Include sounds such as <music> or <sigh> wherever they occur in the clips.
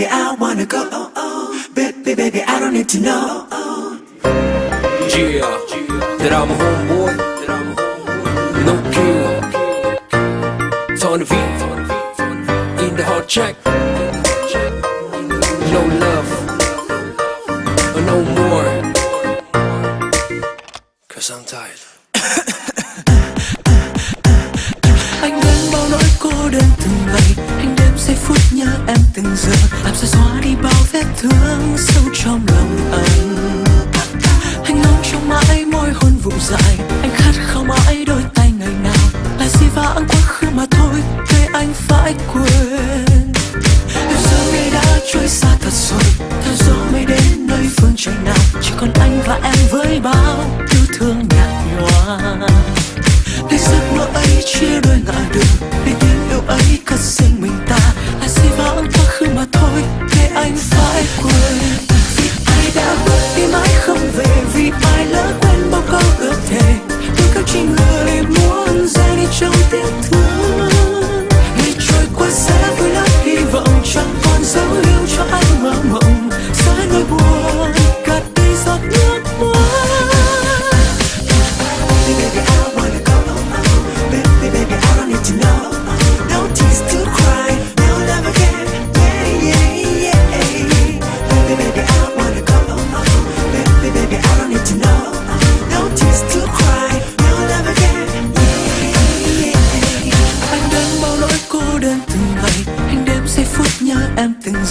baby, I wanna go. Oh, oh. Baby, baby, I don't need to know. Oh, Yeah, that I'm a homeboy. No kill. Tony V. In the hot check. No love. Or no more. Cause I'm tired. <laughs> đơn từng ngày, anh đêm giây phút nhớ em từng giờ. Làm sao xóa đi bao vết thương sâu trong lòng anh? Anh ngóng trong mãi môi hôn vụ dài, anh khát khao mãi đôi tay ngày nào. Là gì vãng quá khứ mà thôi, để anh phải quên. Yêu giờ ngày đã trôi xa thật rồi, theo gió mây đến nơi phương trời nào. Chỉ còn anh và em với bao yêu thương nhạt nhòa. Để giấc mơ ấy chia đôi ngã đường, để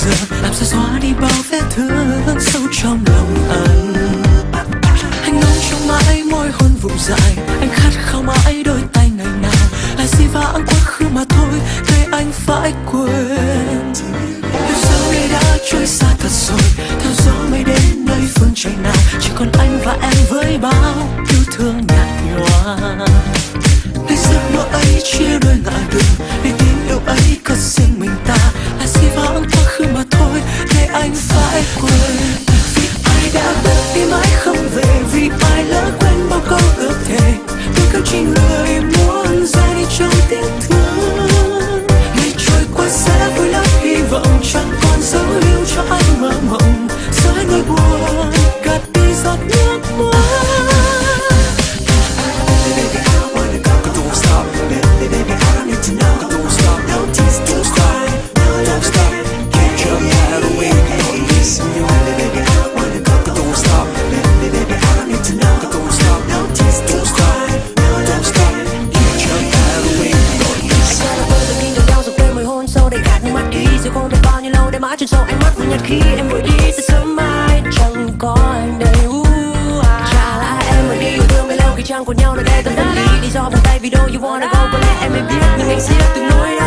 em làm sao xóa đi bao vết thương sâu trong lòng anh? Anh ngóng trong mãi môi hôn vụ dại anh khát khao mãi đôi tay ngày nào là gì vãng quá khứ mà thôi để anh phải quên. Yêu dấu đây đã trôi xa thật rồi, theo gió mây đến nơi phương trời nào. Chỉ còn anh và em với bao yêu thương nhạt nhòa. Mãi trên sâu ánh mắt của nhật khi em vội đi sẽ sớm mai chẳng có anh đây uh, à. Là em vội đi yêu thương bấy lâu khi chẳng còn nhau nơi đây tâm tâm lý Lý do bằng tay vì đâu you wanna go có lẽ em mới biết nhưng anh siết từng nỗi